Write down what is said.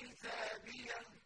حِسَابِيَهْ